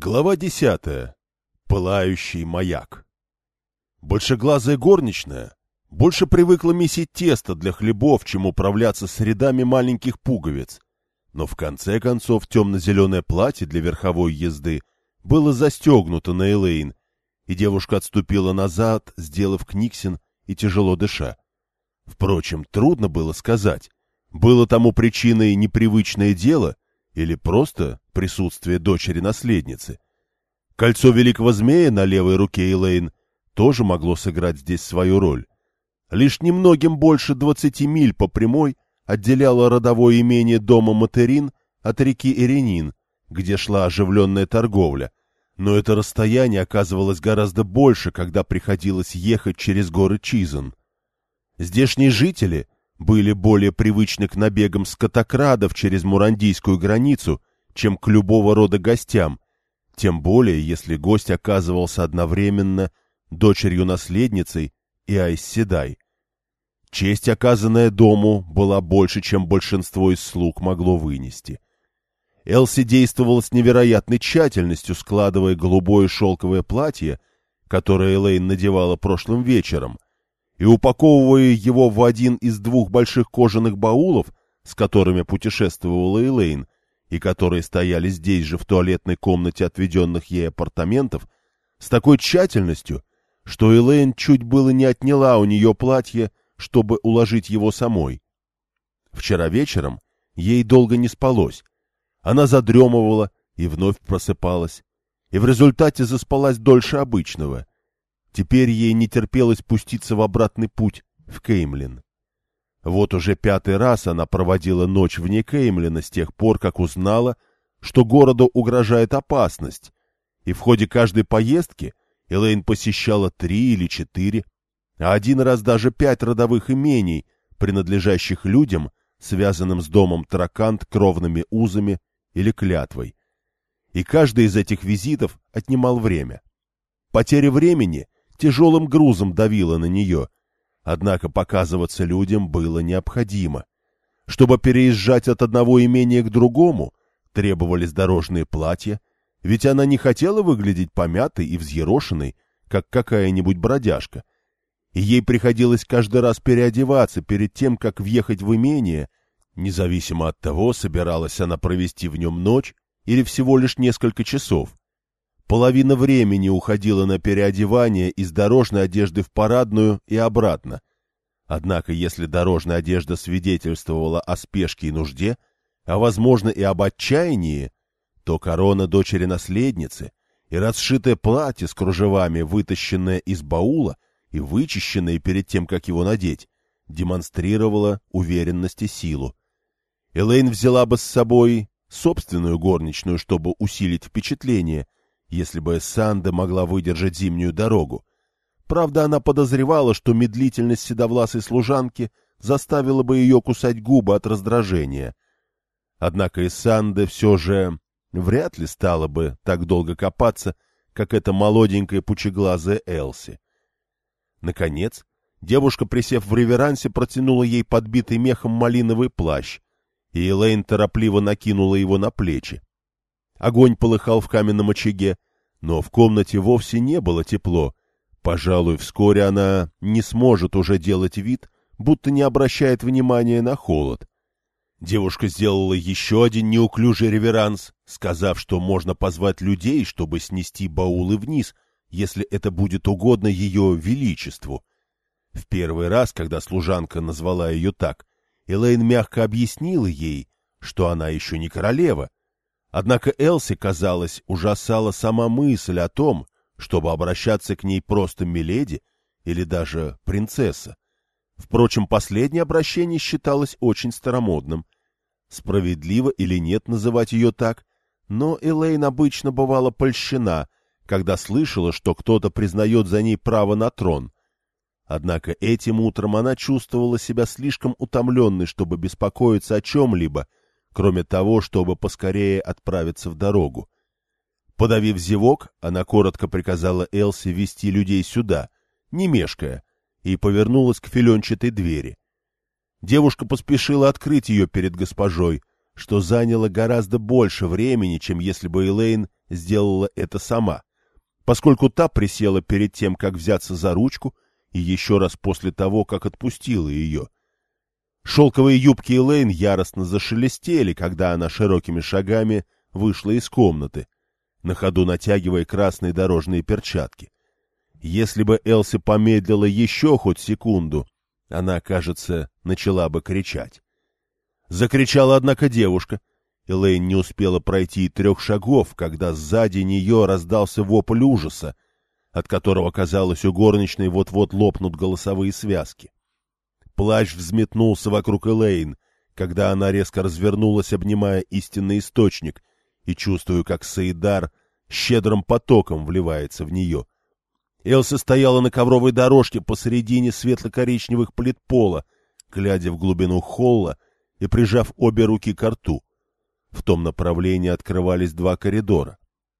Глава десятая. Пылающий маяк. Большеглазая горничная больше привыкла месить тесто для хлебов, чем управляться с рядами маленьких пуговиц. Но в конце концов темно-зеленое платье для верховой езды было застегнуто на Элейн, и девушка отступила назад, сделав книгсин и тяжело дыша. Впрочем, трудно было сказать, было тому причиной непривычное дело или просто присутствие дочери-наследницы. Кольцо великого змея на левой руке Элейн тоже могло сыграть здесь свою роль. Лишь немногим больше двадцати миль по прямой отделяло родовое имение дома Материн от реки Иренин, где шла оживленная торговля, но это расстояние оказывалось гораздо больше, когда приходилось ехать через горы Чизан. Здешние жители были более привычны к набегам скотокрадов через мурандийскую границу, чем к любого рода гостям, тем более, если гость оказывался одновременно дочерью-наследницей и Айсседай. Честь, оказанная дому, была больше, чем большинство из слуг могло вынести. Элси действовала с невероятной тщательностью, складывая голубое шелковое платье, которое Элейн надевала прошлым вечером, и упаковывая его в один из двух больших кожаных баулов, с которыми путешествовала Элейн, и которые стояли здесь же в туалетной комнате отведенных ей апартаментов, с такой тщательностью, что Элейн чуть было не отняла у нее платье, чтобы уложить его самой. Вчера вечером ей долго не спалось. Она задремывала и вновь просыпалась, и в результате заспалась дольше обычного. Теперь ей не терпелось пуститься в обратный путь в Кеймлин. Вот уже пятый раз она проводила ночь вне Кеймлина с тех пор, как узнала, что городу угрожает опасность, и в ходе каждой поездки Элейн посещала три или четыре, а один раз даже пять родовых имений, принадлежащих людям, связанным с домом Тракант кровными узами или клятвой. И каждый из этих визитов отнимал время. Потеря времени тяжелым грузом давила на нее, Однако показываться людям было необходимо. Чтобы переезжать от одного имения к другому, требовались дорожные платья, ведь она не хотела выглядеть помятой и взъерошенной, как какая-нибудь бродяжка. И ей приходилось каждый раз переодеваться перед тем, как въехать в имение, независимо от того, собиралась она провести в нем ночь или всего лишь несколько часов. Половина времени уходила на переодевание из дорожной одежды в парадную и обратно. Однако, если дорожная одежда свидетельствовала о спешке и нужде, а, возможно, и об отчаянии, то корона дочери-наследницы и расшитое платье с кружевами, вытащенное из баула и вычищенное перед тем, как его надеть, демонстрировала уверенность и силу. Элейн взяла бы с собой собственную горничную, чтобы усилить впечатление — если бы Санда могла выдержать зимнюю дорогу. Правда, она подозревала, что медлительность седовласой служанки заставила бы ее кусать губы от раздражения. Однако Иссанда все же вряд ли стала бы так долго копаться, как эта молоденькая пучеглазая Элси. Наконец, девушка, присев в реверансе, протянула ей подбитый мехом малиновый плащ, и Элейн торопливо накинула его на плечи. Огонь полыхал в каменном очаге, но в комнате вовсе не было тепло. Пожалуй, вскоре она не сможет уже делать вид, будто не обращает внимания на холод. Девушка сделала еще один неуклюжий реверанс, сказав, что можно позвать людей, чтобы снести баулы вниз, если это будет угодно ее величеству. В первый раз, когда служанка назвала ее так, Элейн мягко объяснила ей, что она еще не королева, Однако Элси, казалось, ужасала сама мысль о том, чтобы обращаться к ней просто миледи или даже принцесса. Впрочем, последнее обращение считалось очень старомодным. Справедливо или нет называть ее так, но Элейн обычно бывала польщена, когда слышала, что кто-то признает за ней право на трон. Однако этим утром она чувствовала себя слишком утомленной, чтобы беспокоиться о чем-либо — кроме того, чтобы поскорее отправиться в дорогу. Подавив зевок, она коротко приказала Элси вести людей сюда, не мешкая, и повернулась к филенчатой двери. Девушка поспешила открыть ее перед госпожой, что заняло гораздо больше времени, чем если бы Элейн сделала это сама, поскольку та присела перед тем, как взяться за ручку, и еще раз после того, как отпустила ее. Шелковые юбки Элейн яростно зашелестели, когда она широкими шагами вышла из комнаты, на ходу натягивая красные дорожные перчатки. Если бы Элси помедлила еще хоть секунду, она, кажется, начала бы кричать. Закричала, однако, девушка. Элейн не успела пройти трех шагов, когда сзади нее раздался вопль ужаса, от которого, казалось, у горничной вот-вот лопнут голосовые связки. Плащ взметнулся вокруг Элейн, когда она резко развернулась, обнимая истинный источник, и чувствую, как Саидар щедрым потоком вливается в нее. Элса стояла на ковровой дорожке посередине светло-коричневых плит пола, глядя в глубину холла и прижав обе руки к рту. В том направлении открывались два коридора,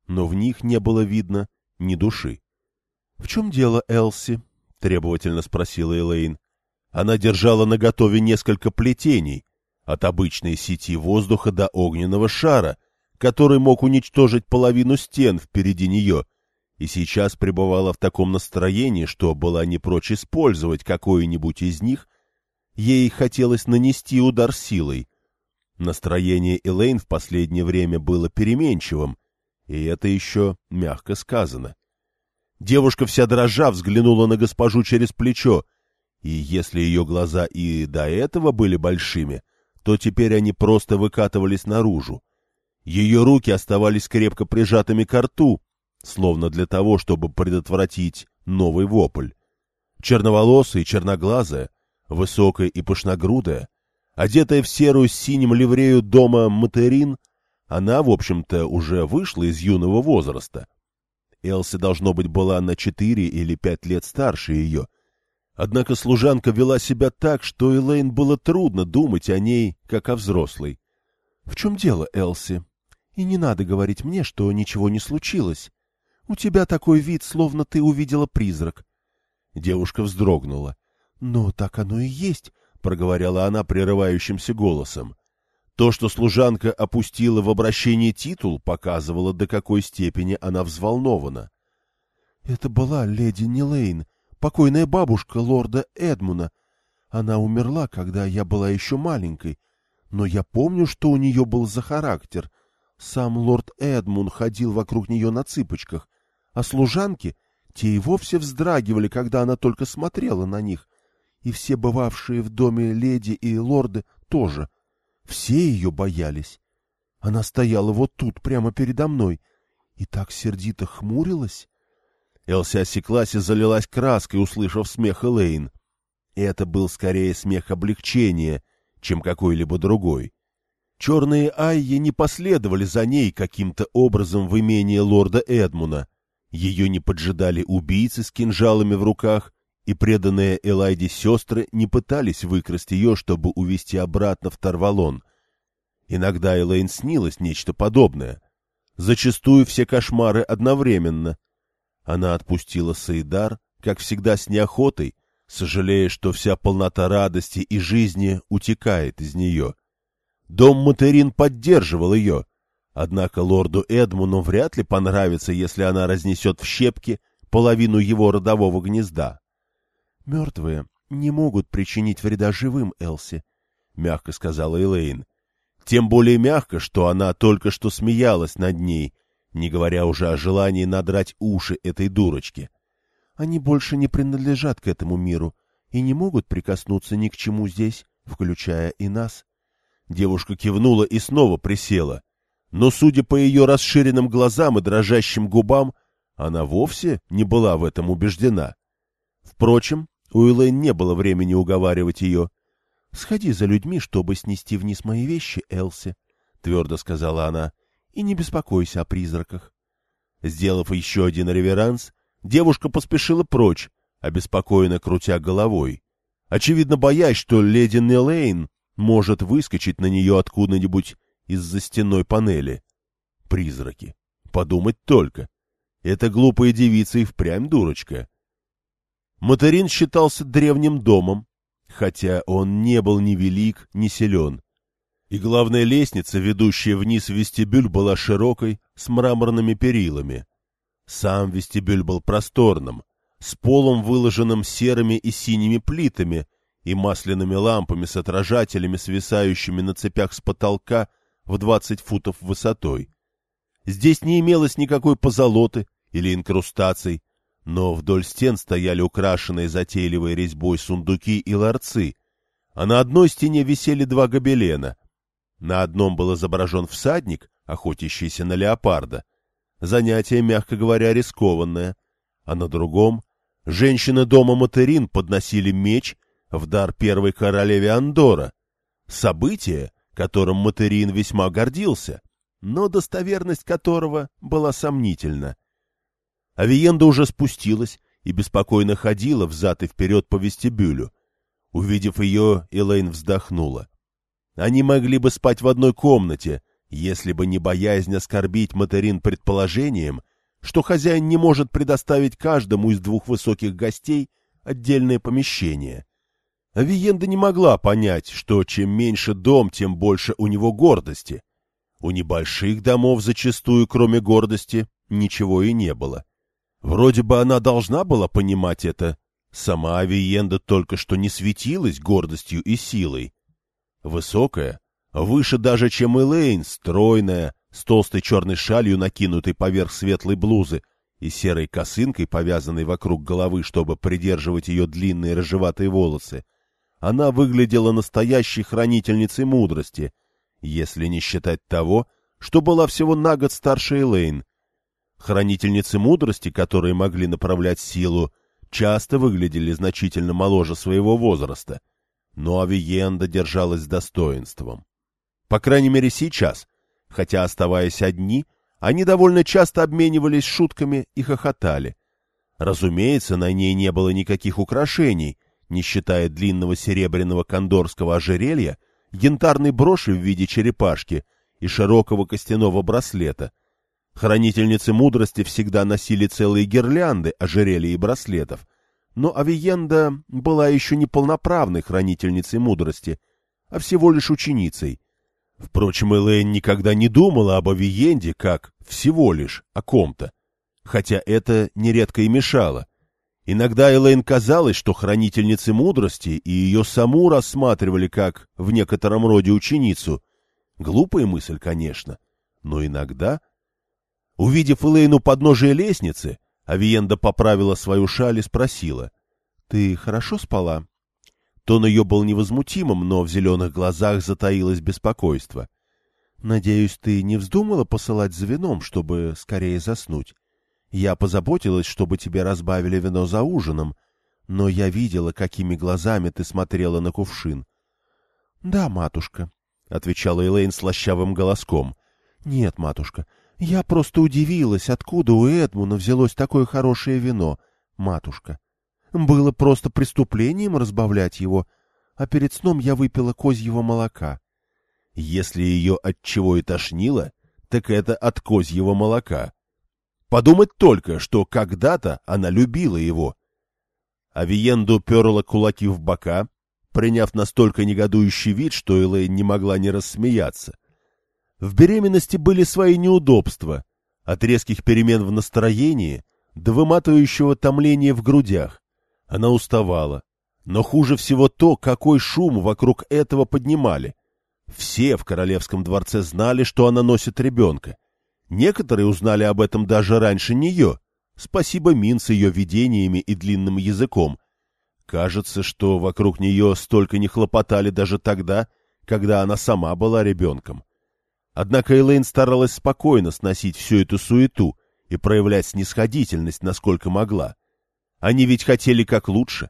но в них не было видно ни души. — В чем дело, Элси? — требовательно спросила Элейн. Она держала наготове несколько плетений, от обычной сети воздуха до огненного шара, который мог уничтожить половину стен впереди нее, и сейчас пребывала в таком настроении, что была не прочь использовать какое-нибудь из них, ей хотелось нанести удар силой. Настроение Элейн в последнее время было переменчивым, и это еще мягко сказано. Девушка вся дрожа взглянула на госпожу через плечо, и если ее глаза и до этого были большими, то теперь они просто выкатывались наружу. Ее руки оставались крепко прижатыми к рту, словно для того, чтобы предотвратить новый вопль. Черноволосая и черноглазая, высокая и пышногрудая, одетая в серую с синим ливрею дома материн, она, в общем-то, уже вышла из юного возраста — Элси, должно быть, была на четыре или пять лет старше ее. Однако служанка вела себя так, что Элейн было трудно думать о ней, как о взрослой. — В чем дело, Элси? И не надо говорить мне, что ничего не случилось. У тебя такой вид, словно ты увидела призрак. Девушка вздрогнула. — Но так оно и есть, — проговорила она прерывающимся голосом. То, что служанка опустила в обращении титул, показывало, до какой степени она взволнована. — Это была леди Нилейн, покойная бабушка лорда Эдмуна. Она умерла, когда я была еще маленькой, но я помню, что у нее был за характер. Сам лорд Эдмун ходил вокруг нее на цыпочках, а служанки, те и вовсе вздрагивали, когда она только смотрела на них, и все бывавшие в доме леди и лорды тоже — все ее боялись. Она стояла вот тут, прямо передо мной, и так сердито хмурилась. Элси осеклась и залилась краской, услышав смех Элейн. Это был скорее смех облегчения, чем какой-либо другой. Черные Айи не последовали за ней каким-то образом в имение лорда Эдмуна. Ее не поджидали убийцы с кинжалами в руках, и преданные Элайде сестры не пытались выкрасть ее, чтобы увести обратно в Тарвалон. Иногда Элейн снилось нечто подобное. Зачастую все кошмары одновременно. Она отпустила Саидар, как всегда с неохотой, сожалея, что вся полнота радости и жизни утекает из нее. Дом Материн поддерживал ее, однако лорду Эдмуну вряд ли понравится, если она разнесет в щепки половину его родового гнезда. Мертвые не могут причинить вреда живым, Элси, — мягко сказала Элейн. Тем более мягко, что она только что смеялась над ней, не говоря уже о желании надрать уши этой дурочке. Они больше не принадлежат к этому миру и не могут прикоснуться ни к чему здесь, включая и нас. Девушка кивнула и снова присела. Но, судя по ее расширенным глазам и дрожащим губам, она вовсе не была в этом убеждена. Впрочем, у Элэйн не было времени уговаривать ее. — Сходи за людьми, чтобы снести вниз мои вещи, Элси, — твердо сказала она, — и не беспокойся о призраках. Сделав еще один реверанс, девушка поспешила прочь, обеспокоенно крутя головой, очевидно боясь, что леди Нелейн может выскочить на нее откуда-нибудь из-за стенной панели. Призраки. Подумать только. Эта глупая девица и впрямь дурочка. Материн считался древним домом, хотя он не был ни велик, ни силен. И главная лестница, ведущая вниз в вестибюль, была широкой, с мраморными перилами. Сам вестибюль был просторным, с полом, выложенным серыми и синими плитами и масляными лампами с отражателями, свисающими на цепях с потолка в двадцать футов высотой. Здесь не имелось никакой позолоты или инкрустаций, но вдоль стен стояли украшенные затейливой резьбой сундуки и ларцы, а на одной стене висели два гобелена. На одном был изображен всадник, охотящийся на леопарда, занятие, мягко говоря, рискованное, а на другом женщины дома Материн подносили меч в дар первой королеве Андора, событие, которым Материн весьма гордился, но достоверность которого была сомнительна. Авиенда уже спустилась и беспокойно ходила взад и вперед по вестибюлю. Увидев ее, Элейн вздохнула. Они могли бы спать в одной комнате, если бы не боязнь оскорбить материн предположением, что хозяин не может предоставить каждому из двух высоких гостей отдельное помещение. Авиенда не могла понять, что чем меньше дом, тем больше у него гордости. У небольших домов зачастую, кроме гордости, ничего и не было. Вроде бы она должна была понимать это. Сама Авиенда только что не светилась гордостью и силой. Высокая, Выше даже, чем Элейн, стройная, с толстой черной шалью, накинутой поверх светлой блузы, и серой косынкой, повязанной вокруг головы, чтобы придерживать ее длинные рыжеватые волосы. Она выглядела настоящей хранительницей мудрости, если не считать того, что была всего на год старше Элейн. Хранительницы мудрости, которые могли направлять силу, часто выглядели значительно моложе своего возраста, но Авиенда держалась достоинством. По крайней мере сейчас, хотя оставаясь одни, они довольно часто обменивались шутками и хохотали. Разумеется, на ней не было никаких украшений, не считая длинного серебряного кондорского ожерелья, янтарной броши в виде черепашки и широкого костяного браслета. Хранительницы мудрости всегда носили целые гирлянды ожерелья и браслетов, но Авиенда была еще не полноправной хранительницей мудрости, а всего лишь ученицей, Впрочем, Элэйн никогда не думала об Авиенде как всего лишь о ком-то, хотя это нередко и мешало. Иногда Элэйн казалось, что хранительницы мудрости и ее саму рассматривали как в некотором роде ученицу. Глупая мысль, конечно, но иногда... Увидев Элэйн у подножия лестницы, Авиенда поправила свою шаль и спросила. — Ты хорошо спала? Тон ее был невозмутимым, но в зеленых глазах затаилось беспокойство. — Надеюсь, ты не вздумала посылать за вином, чтобы скорее заснуть? Я позаботилась, чтобы тебе разбавили вино за ужином, но я видела, какими глазами ты смотрела на кувшин. — Да, матушка, — отвечала Элейн слащавым голоском. — Нет, матушка, я просто удивилась, откуда у Эдмуна взялось такое хорошее вино, матушка. Было просто преступлением разбавлять его, а перед сном я выпила козьего молока. Если ее от чего и тошнило, так это от козьего молока. Подумать только, что когда-то она любила его. Авиенду перла кулаки в бока, приняв настолько негодующий вид, что Элэйн не могла не рассмеяться. В беременности были свои неудобства, от резких перемен в настроении до выматывающего томления в грудях. Она уставала. Но хуже всего то, какой шум вокруг этого поднимали. Все в королевском дворце знали, что она носит ребенка. Некоторые узнали об этом даже раньше нее. Спасибо Мин с ее видениями и длинным языком. Кажется, что вокруг нее столько не хлопотали даже тогда, когда она сама была ребенком. Однако Элейн старалась спокойно сносить всю эту суету и проявлять снисходительность, насколько могла. Они ведь хотели как лучше.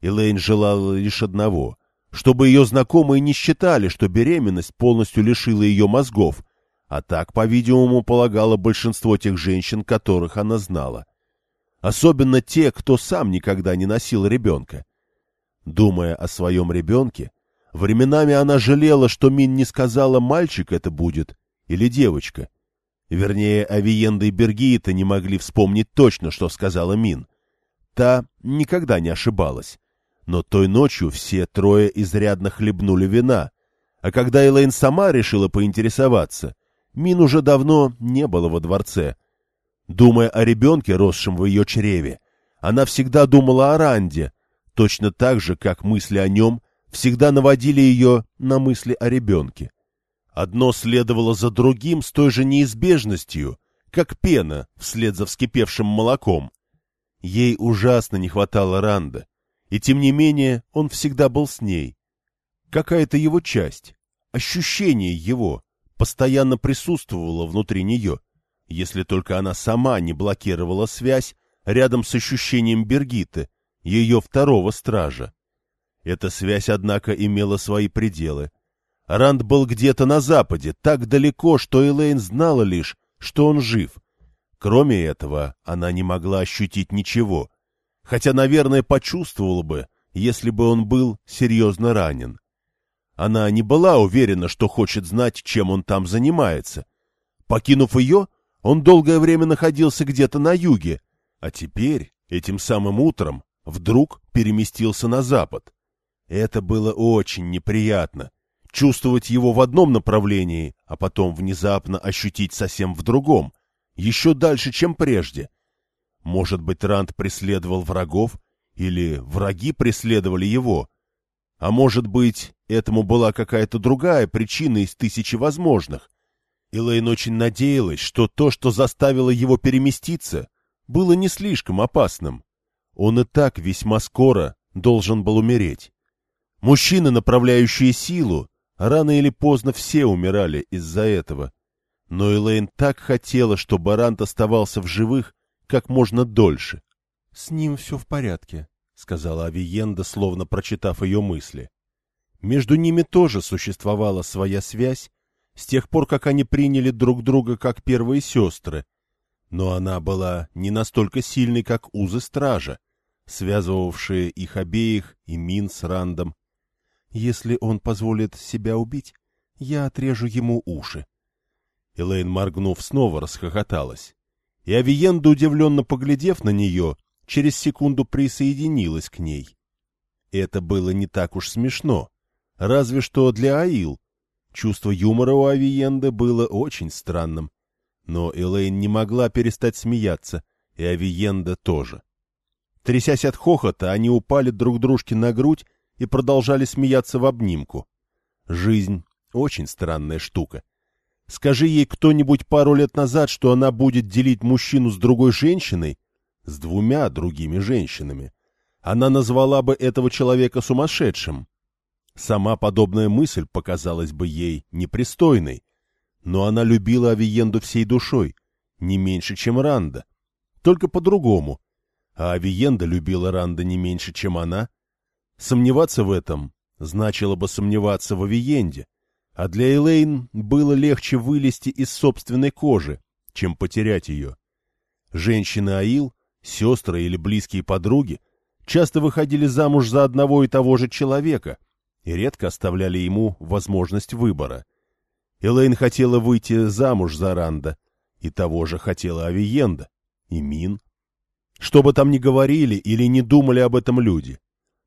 Элейн желала лишь одного — чтобы ее знакомые не считали, что беременность полностью лишила ее мозгов, а так, по-видимому, полагало большинство тех женщин, которых она знала. Особенно те, кто сам никогда не носил ребенка. Думая о своем ребенке, временами она жалела, что Мин не сказала, мальчик это будет или девочка. Вернее, Авиенда и Бергиита не могли вспомнить точно, что сказала Мин. Та никогда не ошибалась. Но той ночью все трое изрядно хлебнули вина. А когда Элейн сама решила поинтересоваться, Мин уже давно не было во дворце. Думая о ребенке, росшем в ее чреве, она всегда думала о Ранде, точно так же, как мысли о нем всегда наводили ее на мысли о ребенке. Одно следовало за другим с той же неизбежностью, как пена вслед за вскипевшим молоком. Ей ужасно не хватало Ранда, и тем не менее он всегда был с ней. Какая-то его часть, ощущение его, постоянно присутствовало внутри нее, если только она сама не блокировала связь рядом с ощущением Бергиты, ее второго стража. Эта связь, однако, имела свои пределы. Ранд был где-то на западе, так далеко, что Элейн знала лишь, что он жив. Кроме этого, она не могла ощутить ничего, хотя, наверное, почувствовала бы, если бы он был серьезно ранен. Она не была уверена, что хочет знать, чем он там занимается. Покинув ее, он долгое время находился где-то на юге, а теперь, этим самым утром, вдруг переместился на запад. Это было очень неприятно. Чувствовать его в одном направлении, а потом внезапно ощутить совсем в другом, еще дальше, чем прежде. Может быть, Ранд преследовал врагов, или враги преследовали его, а может быть, этому была какая-то другая причина из тысячи возможных. Элейн очень надеялась, что то, что заставило его переместиться, было не слишком опасным. Он и так весьма скоро должен был умереть. Мужчины, направляющие силу, рано или поздно все умирали из-за этого. Но Элейн так хотела, чтобы Рант оставался в живых как можно дольше. — С ним все в порядке, сказала Авиенда, словно прочитав ее мысли. Между ними тоже существовала своя связь, с тех пор, как они приняли друг друга как первые сестры, но она была не настолько сильной, как узы стража, связывавшие их обеих и Мин с Рандом. «Если он позволит себя убить, я отрежу ему уши». Элейн, моргнув, снова расхохоталась. И Авиенда, удивленно поглядев на нее, через секунду присоединилась к ней. Это было не так уж смешно, разве что для Аил. Чувство юмора у Авиенды было очень странным. Но Элейн не могла перестать смеяться, и Авиенда тоже. Трясясь от хохота, они упали друг дружке на грудь и продолжали смеяться в обнимку. Жизнь — очень странная штука. Скажи ей кто-нибудь пару лет назад, что она будет делить мужчину с другой женщиной, с двумя другими женщинами. Она назвала бы этого человека сумасшедшим. Сама подобная мысль показалась бы ей непристойной, но она любила Авиенду всей душой, не меньше, чем Ранда, только по-другому. А Авиенда любила Ранда не меньше, чем она. Сомневаться в этом значило бы сомневаться в Авиенде, а для Элейн было легче вылезти из собственной кожи, чем потерять ее. Женщины Аил Сестры или близкие подруги часто выходили замуж за одного и того же человека и редко оставляли ему возможность выбора. Элейн хотела выйти замуж за Ранда, и того же хотела Авиенда, и Мин. Что бы там ни говорили или не думали об этом люди,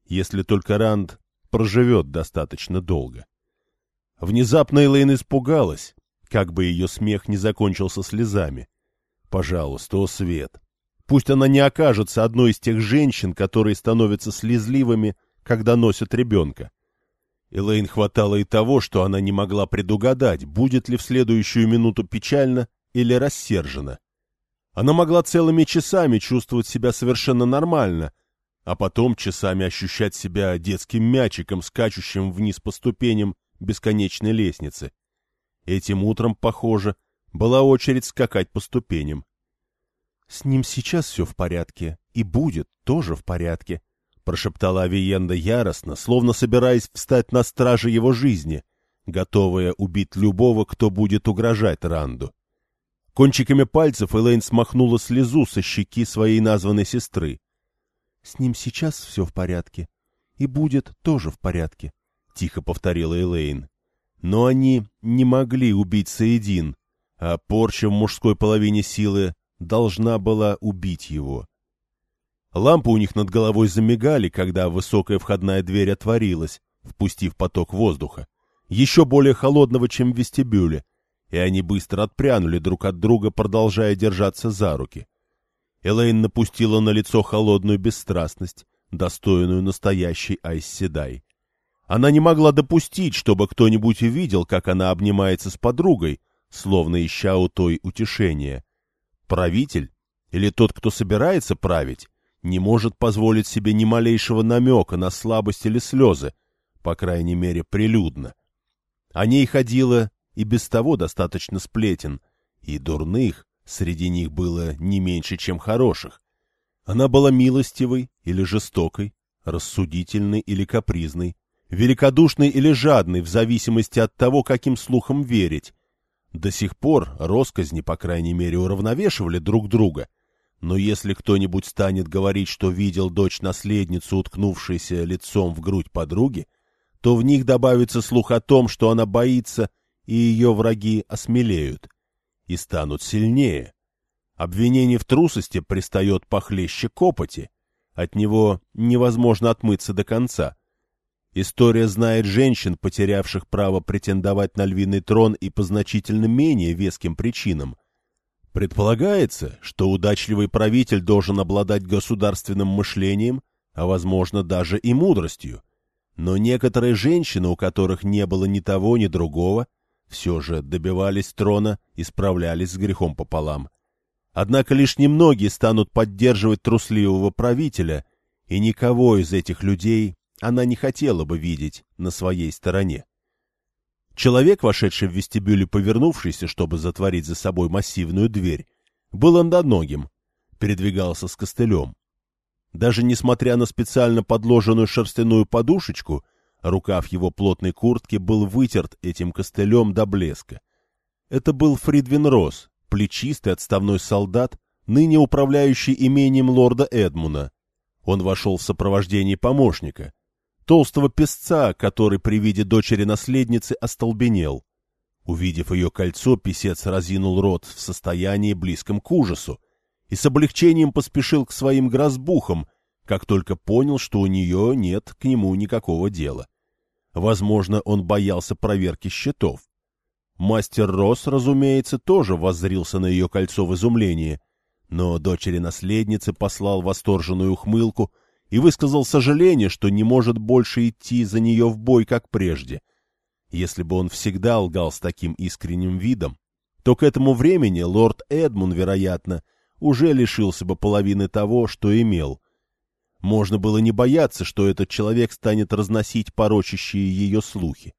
если только Ранд проживет достаточно долго. Внезапно Элейн испугалась, как бы ее смех не закончился слезами. «Пожалуйста, о свет! Пусть она не окажется одной из тех женщин, которые становятся слезливыми, когда носят ребенка. Элейн хватало и того, что она не могла предугадать, будет ли в следующую минуту печально или рассержена. Она могла целыми часами чувствовать себя совершенно нормально, а потом часами ощущать себя детским мячиком, скачущим вниз по ступеням бесконечной лестницы. Этим утром, похоже, была очередь скакать по ступеням. — С ним сейчас все в порядке, и будет тоже в порядке, — прошептала Авиенда яростно, словно собираясь встать на страже его жизни, готовая убить любого, кто будет угрожать Ранду. Кончиками пальцев Элейн смахнула слезу со щеки своей названной сестры. — С ним сейчас все в порядке, и будет тоже в порядке, — тихо повторила Элейн. Но они не могли убить Саидин, а порча в мужской половине силы должна была убить его. Лампы у них над головой замигали, когда высокая входная дверь отворилась, впустив поток воздуха, еще более холодного, чем в вестибюле, и они быстро отпрянули друг от друга, продолжая держаться за руки. Элейн напустила на лицо холодную бесстрастность, достойную настоящей Айсседай. Она не могла допустить, чтобы кто-нибудь увидел, как она обнимается с подругой, словно ища у той утешения. Правитель, или тот, кто собирается править, не может позволить себе ни малейшего намека на слабость или слезы, по крайней мере, прилюдно. О ней ходило и без того достаточно сплетен, и дурных среди них было не меньше, чем хороших. Она была милостивой или жестокой, рассудительной или капризной, великодушной или жадной, в зависимости от того, каким слухам верить. До сих пор росказни, по крайней мере, уравновешивали друг друга. Но если кто-нибудь станет говорить, что видел дочь-наследницу, уткнувшейся лицом в грудь подруги, то в них добавится слух о том, что она боится, и ее враги осмелеют и станут сильнее. Обвинение в трусости пристает похлеще копоти. От него невозможно отмыться до конца. История знает женщин, потерявших право претендовать на львиный трон и по значительно менее веским причинам. Предполагается, что удачливый правитель должен обладать государственным мышлением, а, возможно, даже и мудростью. Но некоторые женщины, у которых не было ни того, ни другого, все же добивались трона и справлялись с грехом пополам. Однако лишь немногие станут поддерживать трусливого правителя, и никого из этих людей она не хотела бы видеть на своей стороне. Человек, вошедший в вестибюль и повернувшийся, чтобы затворить за собой массивную дверь, был одноногим, передвигался с костылем. Даже несмотря на специально подложенную шерстяную подушечку, рукав его плотной куртки был вытерт этим костылем до блеска. Это был Фридвин Росс, плечистый отставной солдат, ныне управляющий имением лорда Эдмуна. Он вошел в сопровождении помощника, толстого песца, который при виде дочери-наследницы остолбенел. Увидев ее кольцо, писец разинул рот в состоянии близком к ужасу и с облегчением поспешил к своим грозбухам, как только понял, что у нее нет к нему никакого дела. Возможно, он боялся проверки счетов. Мастер Росс, разумеется, тоже воззрился на ее кольцо в изумлении, но дочери-наследницы послал восторженную ухмылку и высказал сожаление, что не может больше идти за нее в бой, как прежде. Если бы он всегда лгал с таким искренним видом, то к этому времени лорд Эдмун, вероятно, уже лишился бы половины того, что имел. Можно было не бояться, что этот человек станет разносить порочащие ее слухи.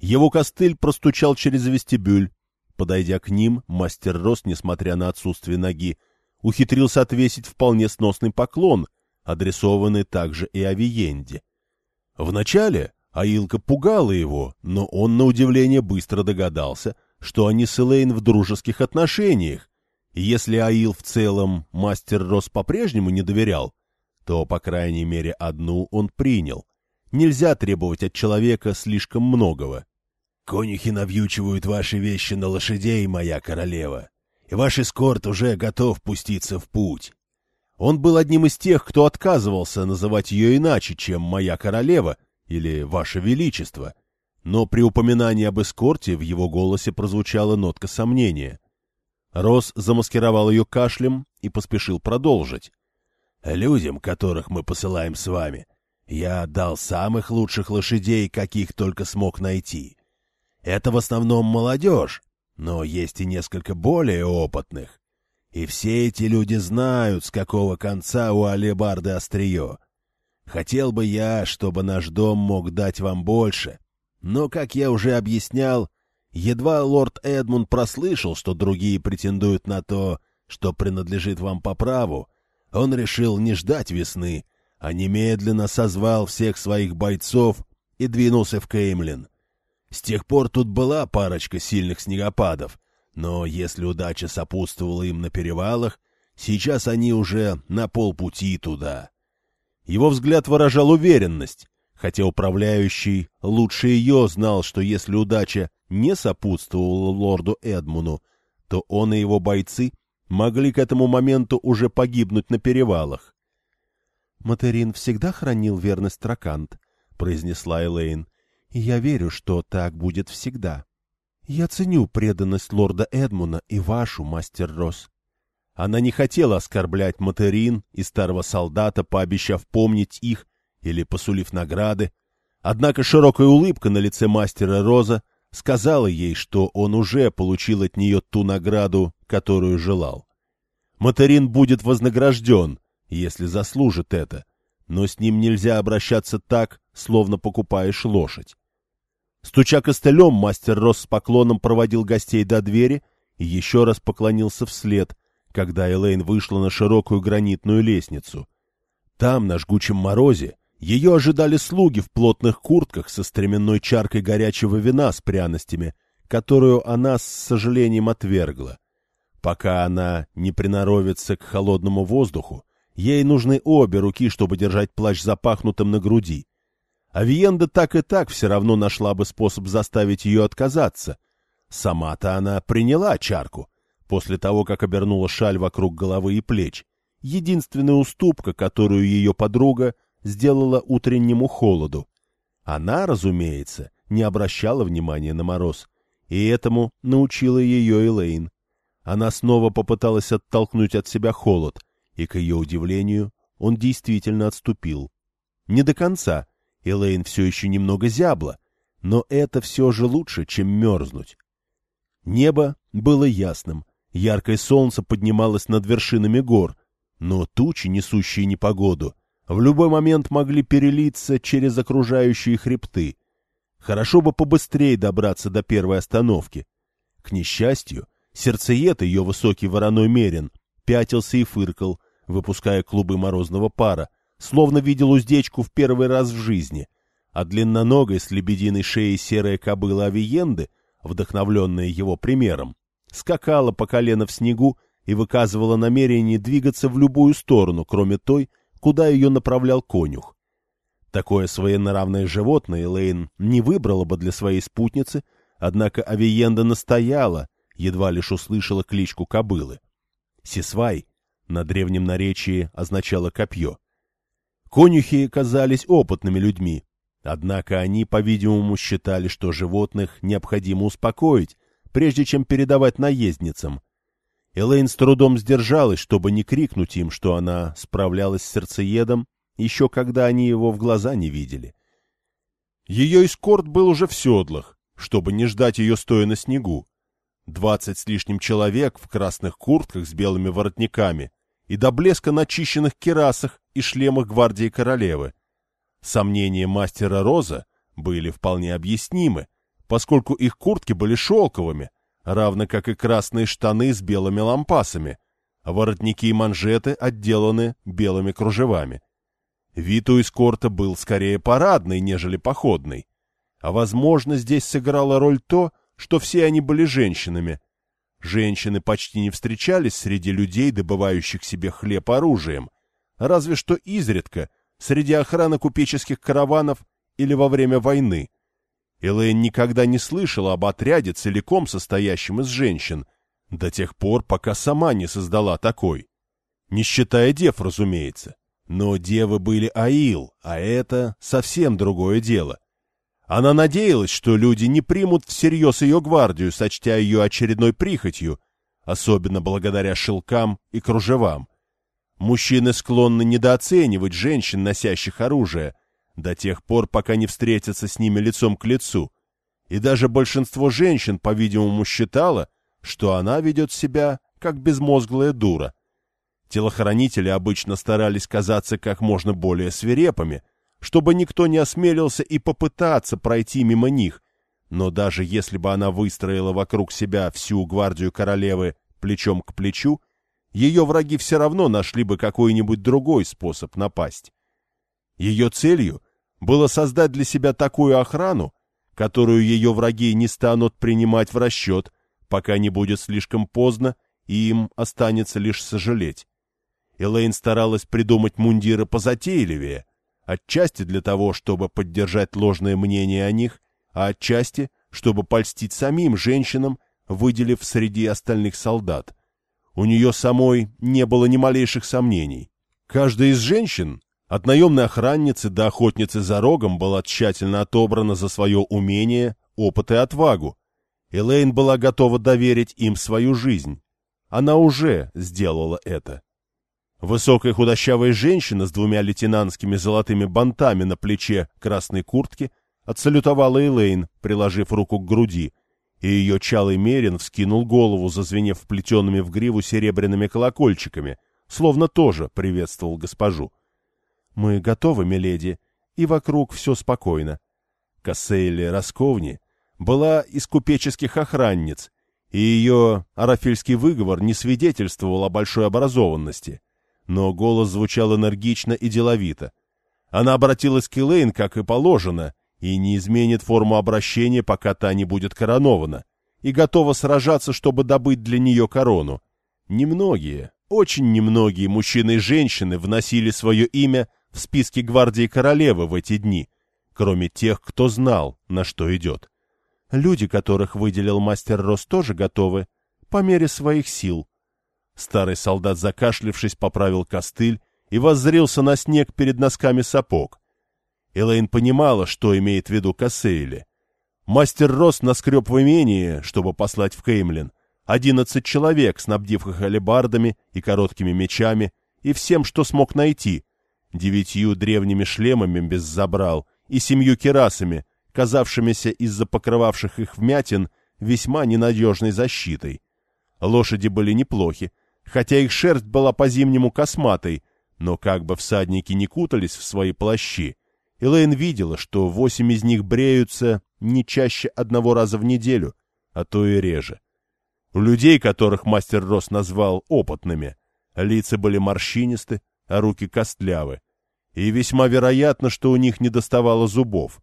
Его костыль простучал через вестибюль. Подойдя к ним, мастер Рос, несмотря на отсутствие ноги, ухитрился отвесить вполне сносный поклон, адресованный также и Авиенде. Вначале Аилка пугала его, но он, на удивление, быстро догадался, что они с Элейн в дружеских отношениях, если Аил в целом мастер Рос по-прежнему не доверял, то, по крайней мере, одну он принял. Нельзя требовать от человека слишком многого. Конюхи навьючивают ваши вещи на лошадей, моя королева, и ваш эскорт уже готов пуститься в путь. Он был одним из тех, кто отказывался называть ее иначе, чем «моя королева» или «ваше величество», но при упоминании об эскорте в его голосе прозвучала нотка сомнения. Рос замаскировал ее кашлем и поспешил продолжить. «Людям, которых мы посылаем с вами, я отдал самых лучших лошадей, каких только смог найти. Это в основном молодежь, но есть и несколько более опытных. И все эти люди знают, с какого конца у алебарды острие. Хотел бы я, чтобы наш дом мог дать вам больше, но, как я уже объяснял, едва лорд Эдмунд прослышал, что другие претендуют на то, что принадлежит вам по праву, он решил не ждать весны, а немедленно созвал всех своих бойцов и двинулся в Кеймлин. С тех пор тут была парочка сильных снегопадов, но если удача сопутствовала им на перевалах, сейчас они уже на полпути туда. Его взгляд выражал уверенность, хотя управляющий лучше ее знал, что если удача не сопутствовала лорду Эдмуну, то он и его бойцы могли к этому моменту уже погибнуть на перевалах. — Материн всегда хранил верность Тракант, — произнесла Элейн я верю, что так будет всегда. Я ценю преданность лорда Эдмуна и вашу, мастер Росс. Она не хотела оскорблять материн и старого солдата, пообещав помнить их или посулив награды. Однако широкая улыбка на лице мастера Роза сказала ей, что он уже получил от нее ту награду, которую желал. Материн будет вознагражден, если заслужит это, но с ним нельзя обращаться так, словно покупаешь лошадь. Стуча костылем, мастер Рос с поклоном проводил гостей до двери и еще раз поклонился вслед, когда Элейн вышла на широкую гранитную лестницу. Там, на жгучем морозе, ее ожидали слуги в плотных куртках со стременной чаркой горячего вина с пряностями, которую она с сожалением отвергла. Пока она не приноровится к холодному воздуху, ей нужны обе руки, чтобы держать плащ запахнутым на груди. Авиенда так и так все равно нашла бы способ заставить ее отказаться. Сама-то она приняла чарку, после того, как обернула шаль вокруг головы и плеч. Единственная уступка, которую ее подруга сделала утреннему холоду. Она, разумеется, не обращала внимания на мороз, и этому научила ее Элейн. Она снова попыталась оттолкнуть от себя холод, и, к ее удивлению, он действительно отступил. Не до конца, Элейн все еще немного зябла, но это все же лучше, чем мерзнуть. Небо было ясным, яркое солнце поднималось над вершинами гор, но тучи, несущие непогоду, в любой момент могли перелиться через окружающие хребты. Хорошо бы побыстрее добраться до первой остановки. К несчастью, Сердцеед, ее высокий вороной мерин, пятился и фыркал, выпуская клубы морозного пара, словно видел уздечку в первый раз в жизни, а длинноногой с лебединой шеей серая кобыла Авиенды, вдохновленная его примером, скакала по колено в снегу и выказывала намерение двигаться в любую сторону, кроме той, куда ее направлял конюх. Такое своенравное животное Лейн не выбрала бы для своей спутницы, однако Авиенда настояла, едва лишь услышала кличку кобылы. Сисвай на древнем наречии означало копье. Конюхи казались опытными людьми, однако они, по-видимому, считали, что животных необходимо успокоить, прежде чем передавать наездницам. Элейн с трудом сдержалась, чтобы не крикнуть им, что она справлялась с сердцеедом, еще когда они его в глаза не видели. Ее эскорт был уже в седлах, чтобы не ждать ее стоя на снегу. Двадцать с лишним человек в красных куртках с белыми воротниками и до блеска начищенных керасах и шлемах гвардии королевы. Сомнения мастера Роза были вполне объяснимы, поскольку их куртки были шелковыми, равно как и красные штаны с белыми лампасами, воротники и манжеты отделаны белыми кружевами. Вид у эскорта был скорее парадный, нежели походный. А возможно, здесь сыграла роль то, что все они были женщинами. Женщины почти не встречались среди людей, добывающих себе хлеб оружием, разве что изредка, среди охраны купеческих караванов или во время войны. Элэйн никогда не слышала об отряде, целиком состоящем из женщин, до тех пор, пока сама не создала такой. Не считая дев, разумеется. Но девы были Аил, а это совсем другое дело. Она надеялась, что люди не примут всерьез ее гвардию, сочтя ее очередной прихотью, особенно благодаря шелкам и кружевам. Мужчины склонны недооценивать женщин, носящих оружие, до тех пор, пока не встретятся с ними лицом к лицу. И даже большинство женщин, по-видимому, считало, что она ведет себя как безмозглая дура. Телохранители обычно старались казаться как можно более свирепыми, чтобы никто не осмелился и попытаться пройти мимо них, но даже если бы она выстроила вокруг себя всю гвардию королевы плечом к плечу, ее враги все равно нашли бы какой-нибудь другой способ напасть. Ее целью было создать для себя такую охрану, которую ее враги не станут принимать в расчет, пока не будет слишком поздно, и им останется лишь сожалеть. Элейн старалась придумать мундиры позатейливее, Отчасти для того, чтобы поддержать ложное мнение о них, а отчасти, чтобы польстить самим женщинам, выделив среди остальных солдат. У нее самой не было ни малейших сомнений. Каждая из женщин От наемной охранницы до охотницы за рогом была тщательно отобрана за свое умение, опыт и отвагу. Элейн была готова доверить им свою жизнь. Она уже сделала это. Высокая худощавая женщина с двумя лейтенантскими золотыми бантами на плече красной куртки отсалютовала Элейн, приложив руку к груди, и ее чалый мерин вскинул голову, зазвенев плетенными в гриву серебряными колокольчиками, словно тоже приветствовал госпожу. «Мы готовы, миледи, и вокруг все спокойно». Кассейли Росковни была из купеческих охранниц, и ее арафельский выговор не свидетельствовал о большой образованности. Но голос звучал энергично и деловито. Она обратилась к Элейн, как и положено, и не изменит форму обращения, пока та не будет коронована, и готова сражаться, чтобы добыть для нее корону. Немногие, очень немногие мужчины и женщины вносили свое имя в списки гвардии королевы в эти дни, кроме тех, кто знал, на что идет. Люди, которых выделил мастер Рос, тоже готовы, по мере своих сил. Старый солдат, закашлившись, поправил костыль и воззрился на снег перед носками сапог. Элейн понимала, что имеет в виду Кассейли. Мастер Рос наскреб в имении, чтобы послать в Кеймлин, одиннадцать человек, снабдив их алебардами и короткими мечами, и всем, что смог найти, девятью древними шлемами без забрал и семью керасами, казавшимися из-за покрывавших их вмятин весьма ненадежной защитой. Лошади были неплохи, хотя их шерсть была по-зимнему косматой, но как бы всадники не кутались в свои плащи, Элейн видела, что восемь из них бреются не чаще одного раза в неделю, а то и реже. У людей, которых мастер Рос назвал опытными, лица были морщинисты, а руки костлявы, и весьма вероятно, что у них не доставало зубов.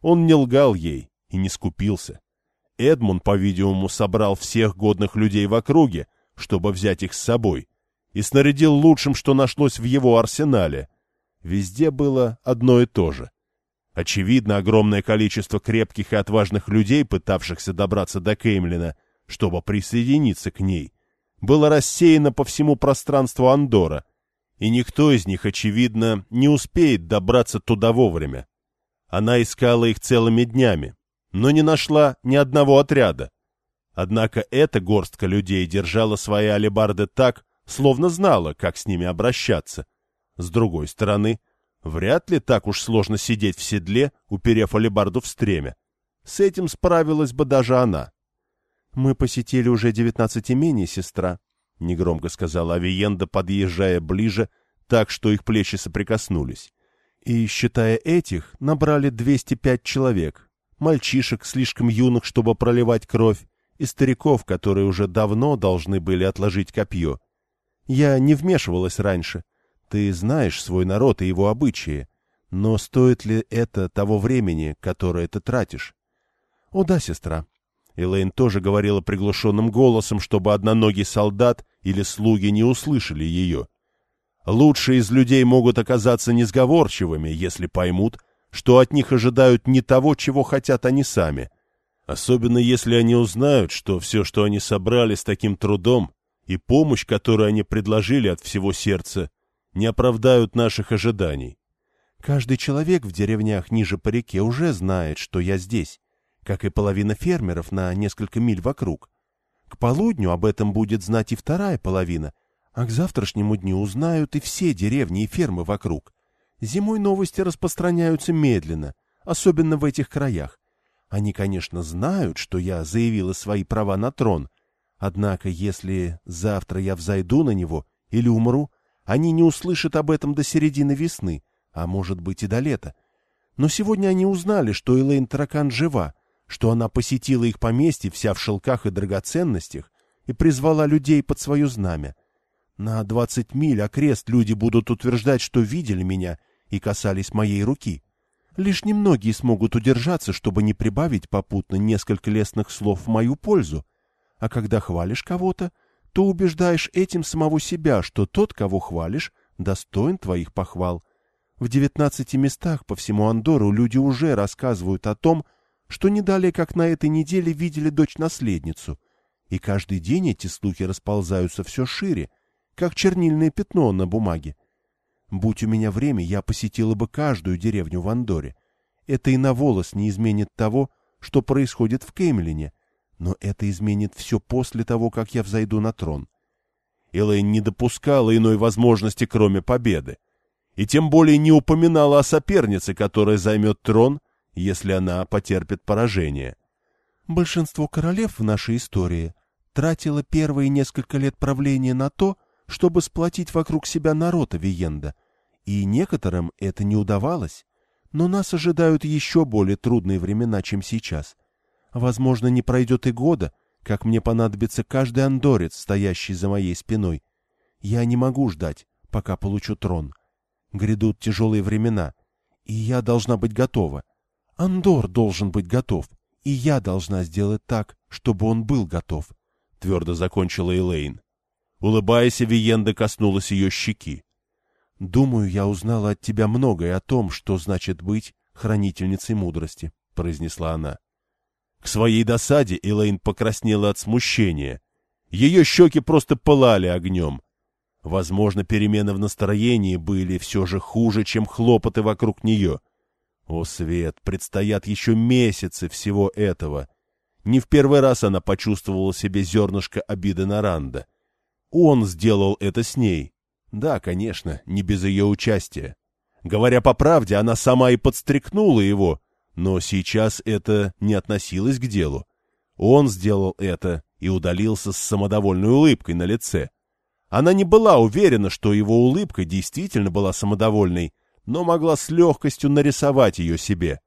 Он не лгал ей и не скупился. Эдмунд, по-видимому, собрал всех годных людей в округе, чтобы взять их с собой, и снарядил лучшим, что нашлось в его арсенале. Везде было одно и то же. Очевидно, огромное количество крепких и отважных людей, пытавшихся добраться до Кеймлина, чтобы присоединиться к ней, было рассеяно по всему пространству Андора, и никто из них, очевидно, не успеет добраться туда вовремя. Она искала их целыми днями, но не нашла ни одного отряда. Однако эта горстка людей держала свои алебарды так, словно знала, как с ними обращаться. С другой стороны, вряд ли так уж сложно сидеть в седле, уперев алебарду в стремя. С этим справилась бы даже она. — Мы посетили уже девятнадцать имений, сестра, — негромко сказала Авиенда, подъезжая ближе, так что их плечи соприкоснулись. И, считая этих, набрали 205 человек. Мальчишек, слишком юных, чтобы проливать кровь, и стариков, которые уже давно должны были отложить копье. Я не вмешивалась раньше. Ты знаешь свой народ и его обычаи. Но стоит ли это того времени, которое ты тратишь? О да, сестра. Элейн тоже говорила приглушенным голосом, чтобы одноногий солдат или слуги не услышали ее. Лучшие из людей могут оказаться несговорчивыми, если поймут, что от них ожидают не того, чего хотят они сами. Особенно если они узнают, что все, что они собрали с таким трудом, и помощь, которую они предложили от всего сердца, не оправдают наших ожиданий. Каждый человек в деревнях ниже по реке уже знает, что я здесь, как и половина фермеров на несколько миль вокруг. К полудню об этом будет знать и вторая половина — а к завтрашнему дню узнают и все деревни и фермы вокруг. Зимой новости распространяются медленно, особенно в этих краях. Они, конечно, знают, что я заявила свои права на трон, однако если завтра я взойду на него или умру, они не услышат об этом до середины весны, а может быть и до лета. Но сегодня они узнали, что Элейн Таракан жива, что она посетила их поместье вся в шелках и драгоценностях и призвала людей под свое знамя. На двадцать миль окрест люди будут утверждать, что видели меня и касались моей руки. Лишь немногие смогут удержаться, чтобы не прибавить попутно несколько лестных слов в мою пользу. А когда хвалишь кого-то, то убеждаешь этим самого себя, что тот, кого хвалишь, достоин твоих похвал. В девятнадцати местах по всему Андору люди уже рассказывают о том, что не далее, как на этой неделе, видели дочь-наследницу. И каждый день эти слухи расползаются все шире, как чернильное пятно на бумаге. Будь у меня время, я посетила бы каждую деревню в Андоре. Это и на волос не изменит того, что происходит в Кемлине, но это изменит все после того, как я взойду на трон. Элэйн не допускала иной возможности, кроме победы, и тем более не упоминала о сопернице, которая займет трон, если она потерпит поражение. Большинство королев в нашей истории тратило первые несколько лет правления на то, чтобы сплотить вокруг себя народ Авиенда, и некоторым это не удавалось. Но нас ожидают еще более трудные времена, чем сейчас. Возможно, не пройдет и года, как мне понадобится каждый андорец, стоящий за моей спиной. Я не могу ждать, пока получу трон. Грядут тяжелые времена, и я должна быть готова. Андор должен быть готов, и я должна сделать так, чтобы он был готов. — твердо закончила Элейн. Улыбаясь, Виенда коснулась ее щеки. «Думаю, я узнала от тебя многое о том, что значит быть хранительницей мудрости», — произнесла она. К своей досаде Элейн покраснела от смущения. Ее щеки просто пылали огнем. Возможно, перемены в настроении были все же хуже, чем хлопоты вокруг нее. О, Свет, предстоят еще месяцы всего этого. Не в первый раз она почувствовала себе зернышко обиды на Ранда. Он сделал это с ней, да, конечно, не без ее участия. Говоря по правде, она сама и подстрекнула его, но сейчас это не относилось к делу. Он сделал это и удалился с самодовольной улыбкой на лице. Она не была уверена, что его улыбка действительно была самодовольной, но могла с легкостью нарисовать ее себе.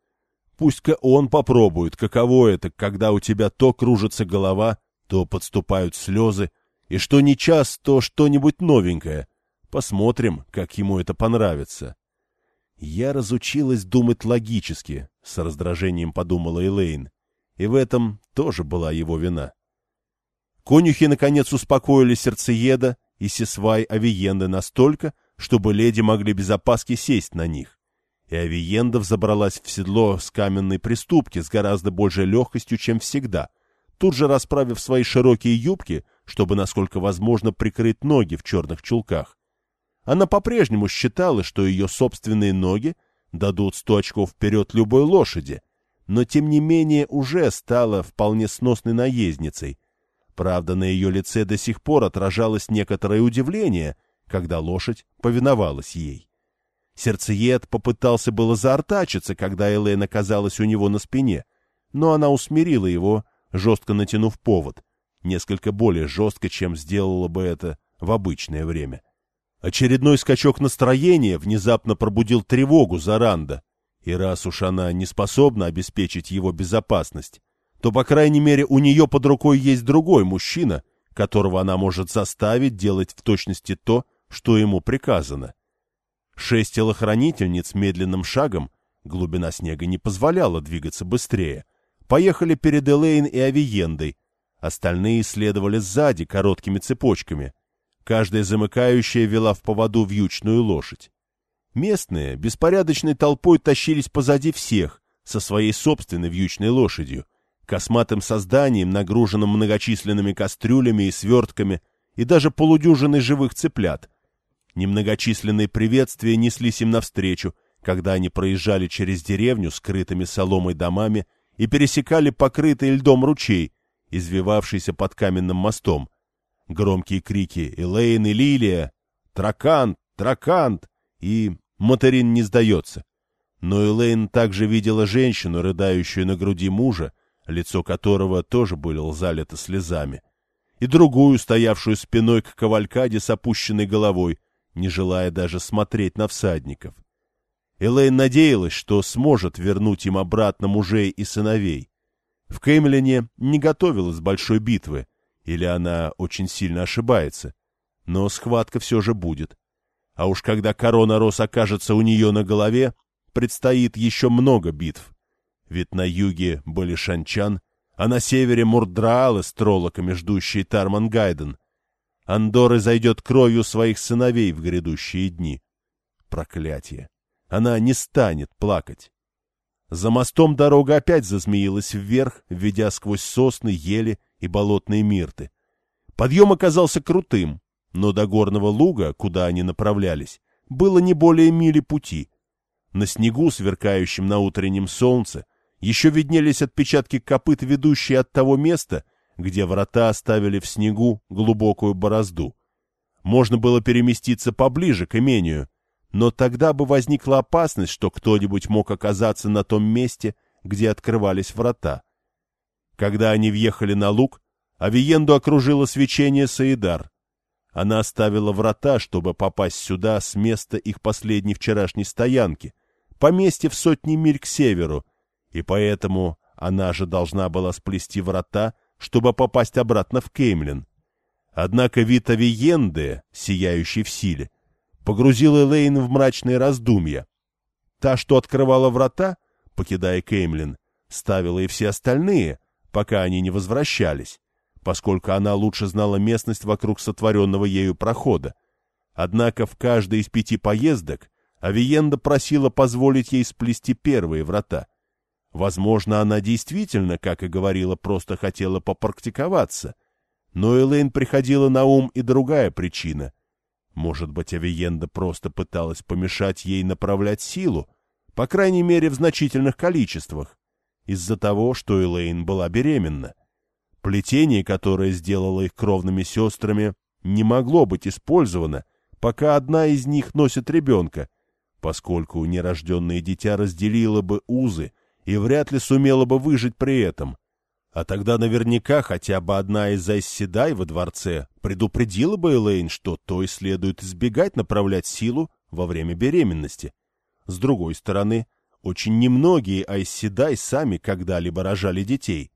Пусть-ка он попробует, каково это, когда у тебя то кружится голова, то подступают слезы, и что не час, то что-нибудь новенькое, Посмотрим, как ему это понравится. Я разучилась думать логически, с раздражением подумала Элейн. И в этом тоже была его вина. Конюхи, наконец, успокоили сердцееда и Сесвай Авиенды настолько, чтобы леди могли без опаски сесть на них. И Авиенда взобралась в седло с каменной приступки с гораздо большей легкостью, чем всегда, тут же расправив свои широкие юбки, чтобы, насколько возможно, прикрыть ноги в черных чулках. Она по-прежнему считала, что ее собственные ноги дадут сто очков вперед любой лошади, но тем не менее уже стала вполне сносной наездницей. Правда, на ее лице до сих пор отражалось некоторое удивление, когда лошадь повиновалась ей. Сердцеед попытался было заортачиться, когда Элэйн оказалась у него на спине, но она усмирила его, жестко натянув повод, несколько более жестко, чем сделала бы это в обычное время. — Очередной скачок настроения внезапно пробудил тревогу за Ранда, и раз уж она не способна обеспечить его безопасность, то, по крайней мере, у нее под рукой есть другой мужчина, которого она может заставить делать в точности то, что ему приказано. Шесть телохранительниц медленным шагом, глубина снега не позволяла двигаться быстрее, поехали перед Элейн и Авиендой, остальные следовали сзади короткими цепочками — Каждая замыкающая вела в поводу вьючную лошадь. Местные беспорядочной толпой тащились позади всех, со своей собственной вьючной лошадью, косматым созданием, нагруженным многочисленными кастрюлями и свертками, и даже полудюжиной живых цыплят. Немногочисленные приветствия неслись им навстречу, когда они проезжали через деревню скрытыми соломой домами и пересекали покрытый льдом ручей, извивавшийся под каменным мостом, Громкие крики «Элейн и Лилия!» «Тракант! Тракант!» и «Материн не сдается!» Но Элейн также видела женщину, рыдающую на груди мужа, лицо которого тоже было залито слезами, и другую, стоявшую спиной к кавалькаде с опущенной головой, не желая даже смотреть на всадников. Элейн надеялась, что сможет вернуть им обратно мужей и сыновей. В Кемлине не готовилась большой битвы, или она очень сильно ошибается. Но схватка все же будет. А уж когда корона роз окажется у нее на голове, предстоит еще много битв. Ведь на юге были Шанчан, а на севере Мурдраалы с троллоками, ждущие Тармангайден. Андоры зайдет кровью своих сыновей в грядущие дни. Проклятие! Она не станет плакать. За мостом дорога опять зазмеилась вверх, ведя сквозь сосны, ели и болотные мирты. Подъем оказался крутым, но до горного луга, куда они направлялись, было не более мили пути. На снегу, сверкающем на утреннем солнце, еще виднелись отпечатки копыт, ведущие от того места, где врата оставили в снегу глубокую борозду. Можно было переместиться поближе к имению, но тогда бы возникла опасность, что кто-нибудь мог оказаться на том месте, где открывались врата. Когда они въехали на луг, Авиенду окружило свечение Саидар. Она оставила врата, чтобы попасть сюда с места их последней вчерашней стоянки, поместье в сотни миль к северу, и поэтому она же должна была сплести врата, чтобы попасть обратно в Кеймлин. Однако вид Авиенды, сияющий в силе, погрузил Элейн в мрачные раздумья. Та, что открывала врата, покидая Кеймлин, ставила и все остальные, пока они не возвращались, поскольку она лучше знала местность вокруг сотворенного ею прохода. Однако в каждой из пяти поездок Авиенда просила позволить ей сплести первые врата. Возможно, она действительно, как и говорила, просто хотела попрактиковаться. Но Элейн приходила на ум и другая причина. Может быть, Авиенда просто пыталась помешать ей направлять силу, по крайней мере, в значительных количествах, из-за того, что Элейн была беременна. Плетение, которое сделало их кровными сестрами, не могло быть использовано, пока одна из них носит ребенка, поскольку нерожденное дитя разделило бы узы и вряд ли сумела бы выжить при этом. А тогда наверняка хотя бы одна из Айсседай во дворце предупредила бы Элейн, что той следует избегать направлять силу во время беременности. С другой стороны, очень немногие Айсседай сами когда-либо рожали детей.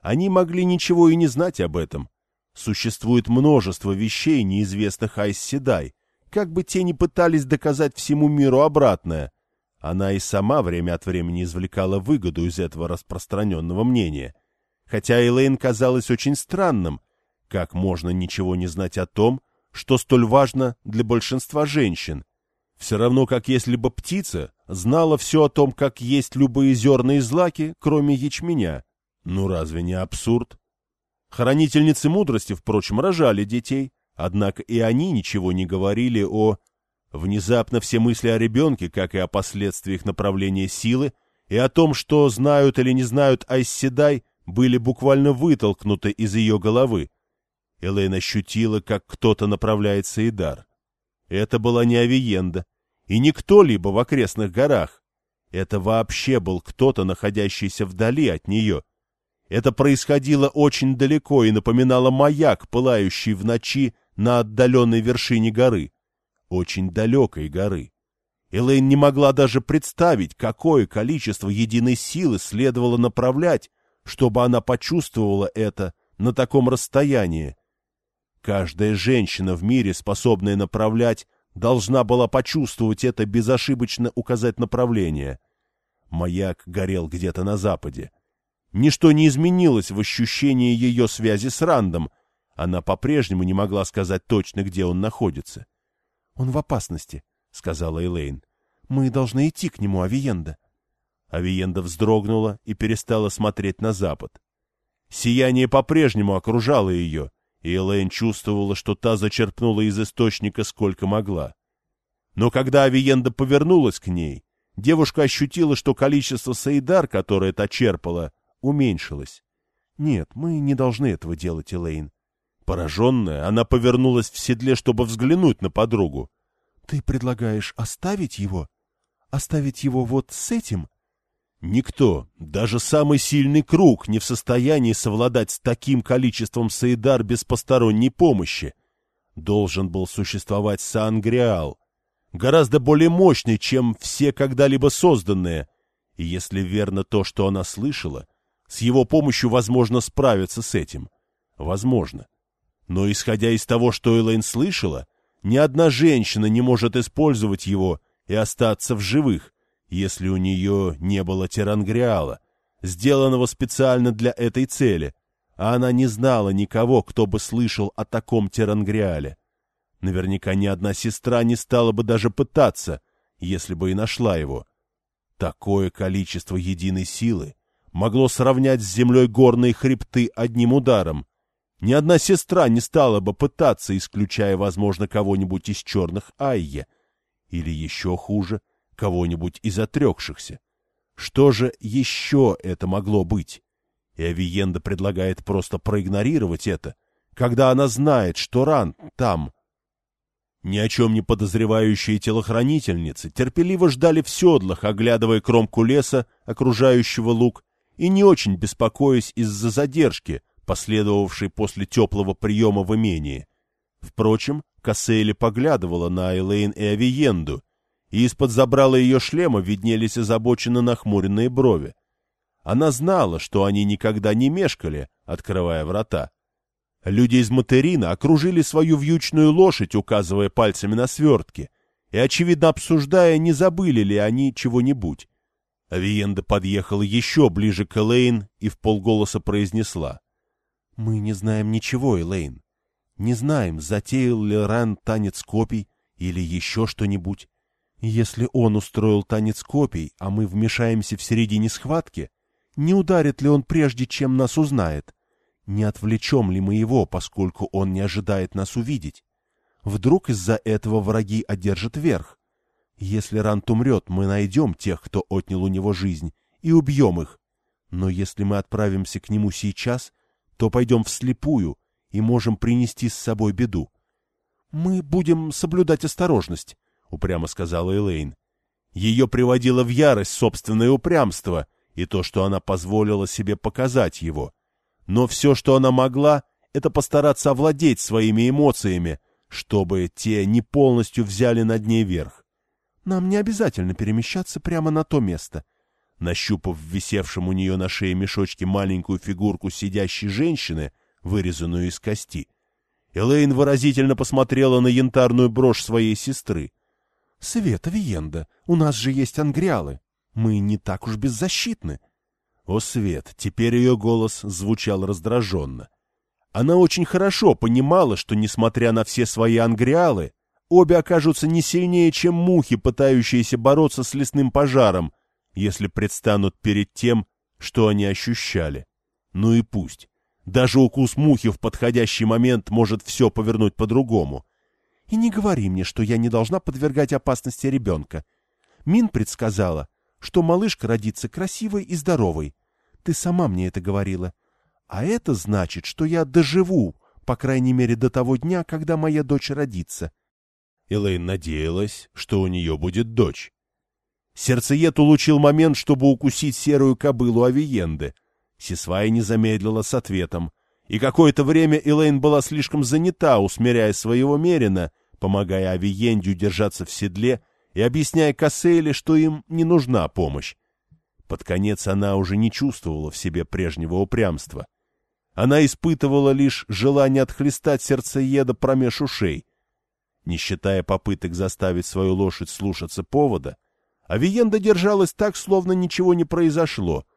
Они могли ничего и не знать об этом. Существует множество вещей, неизвестных Айсседай, как бы те ни пытались доказать всему миру обратное. Она и сама время от времени извлекала выгоду из этого распространенного мнения. Хотя Элейн казалось очень странным, как можно ничего не знать о том, что столь важно для большинства женщин. Все равно, как если бы птица знала все о том, как есть любые зерна и злаки, кроме ячменя. Ну разве не абсурд? Хранительницы мудрости, впрочем, рожали детей, однако и они ничего не говорили о... Внезапно все мысли о ребенке, как и о последствиях направления силы, и о том, что знают или не знают Айсседай, были буквально вытолкнуты из ее головы. Элейн ощутила, как кто-то направляет Саидар. Это была не Авиенда, и не кто-либо в окрестных горах. Это вообще был кто-то, находящийся вдали от нее — это происходило очень далеко и напоминало маяк, пылающий в ночи на отдаленной вершине горы. Очень далекой горы. Элэйн не могла даже представить, какое количество единой силы следовало направлять, чтобы она почувствовала это на таком расстоянии. Каждая женщина в мире, способная направлять, должна была почувствовать это безошибочно указать направление. Маяк горел где-то на западе. Ничто не изменилось в ощущении ее связи с Рандом. Она по-прежнему не могла сказать точно, где он находится. — Он в опасности, — сказала Элейн. — Мы должны идти к нему, Авиенда. Авиенда вздрогнула и перестала смотреть на запад. Сияние по-прежнему окружало ее, и Элейн чувствовала, что та зачерпнула из источника сколько могла. Но когда Авиенда повернулась к ней, девушка ощутила, что количество Саидар, которое та черпала, уменьшилась. Нет, мы не должны этого делать, Элейн. Пораженная, она повернулась в седле, чтобы взглянуть на подругу. — Ты предлагаешь оставить его? Оставить его вот с этим? Никто, даже самый сильный круг, не в состоянии совладать с таким количеством Саидар без посторонней помощи. Должен был существовать Саангриал, гораздо более мощный, чем все когда-либо созданные. И если верно то, что она слышала, с его помощью возможно справиться с этим. Возможно. Но исходя из того, что Элэйн слышала, ни одна женщина не может использовать его и остаться в живых, если у нее не было терангриала, сделанного специально для этой цели, а она не знала никого, кто бы слышал о таком терангриале. Наверняка ни одна сестра не стала бы даже пытаться, если бы и нашла его. Такое количество единой силы могло сравнять с землей горные хребты одним ударом. Ни одна сестра не стала бы пытаться, исключая, возможно, кого-нибудь из черных Айе. Или еще хуже, кого-нибудь из отрекшихся. Что же еще это могло быть? И Авиенда предлагает просто проигнорировать это, когда она знает, что ран там. Ни о чем не подозревающие телохранительницы терпеливо ждали в седлах, оглядывая кромку леса, окружающего луг, и не очень беспокоясь из-за задержки, последовавшей после теплого приема в имении. Впрочем, Кассейли поглядывала на Элейн и Авиенду, и из-под забрала ее шлема виднелись озабоченно нахмуренные брови. Она знала, что они никогда не мешкали, открывая врата. Люди из Материна окружили свою вьючную лошадь, указывая пальцами на свертки, и, очевидно, обсуждая, не забыли ли они чего-нибудь. Авиенда подъехала еще ближе к Элейн и в полголоса произнесла. — Мы не знаем ничего, Элейн. Не знаем, затеял ли Ран танец копий или еще что-нибудь. Если он устроил танец копий, а мы вмешаемся в середине схватки, не ударит ли он прежде, чем нас узнает? Не отвлечем ли мы его, поскольку он не ожидает нас увидеть? Вдруг из-за этого враги одержат верх? Если Рант умрет, мы найдем тех, кто отнял у него жизнь, и убьем их. Но если мы отправимся к нему сейчас, то пойдем вслепую и можем принести с собой беду. — Мы будем соблюдать осторожность, — упрямо сказала Элейн. Ее приводило в ярость собственное упрямство и то, что она позволила себе показать его. Но все, что она могла, это постараться овладеть своими эмоциями, чтобы те не полностью взяли над ней верх. Нам не обязательно перемещаться прямо на то место. Нащупав в висевшем у нее на шее мешочке маленькую фигурку сидящей женщины, вырезанную из кости, Элейн выразительно посмотрела на янтарную брошь своей сестры. — Света Виенда, у нас же есть ангриалы. Мы не так уж беззащитны. О, Свет, теперь ее голос звучал раздраженно. Она очень хорошо понимала, что, несмотря на все свои ангриалы, обе окажутся не сильнее, чем мухи, пытающиеся бороться с лесным пожаром, если предстанут перед тем, что они ощущали. Ну и пусть. Даже укус мухи в подходящий момент может все повернуть по-другому. И не говори мне, что я не должна подвергать опасности ребенка. Мин предсказала, что малышка родится красивой и здоровой. Ты сама мне это говорила. А это значит, что я доживу, по крайней мере, до того дня, когда моя дочь родится. Элейн надеялась, что у нее будет дочь. Сердцеед улучил момент, чтобы укусить серую кобылу Авиенды. Сесвай не замедлила с ответом и какое-то время Элейн была слишком занята, усмиряя своего Мерина, помогая Авиенде держаться в седле и объясняя Кассейле, что им не нужна помощь. Под конец она уже не чувствовала в себе прежнего упрямства. Она испытывала лишь желание отхлестать сердцееда промеж ушей. Не считая попыток заставить свою лошадь слушаться повода, Авиенда держалась так, словно ничего не произошло —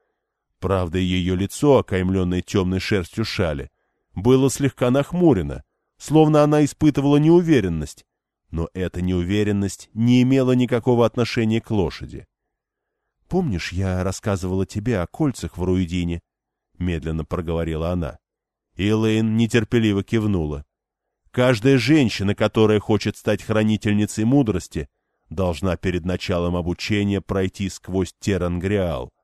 Правда, ее лицо, окаймленное темной шерстью шали, было слегка нахмурено, словно она испытывала неуверенность, но эта неуверенность не имела никакого отношения к лошади. — Помнишь, я рассказывала тебе о кольцах в Руидине? — медленно проговорила она. Элэйн нетерпеливо кивнула. Каждая женщина, которая хочет стать хранительницей мудрости, должна перед началом обучения пройти сквозь Терангриал —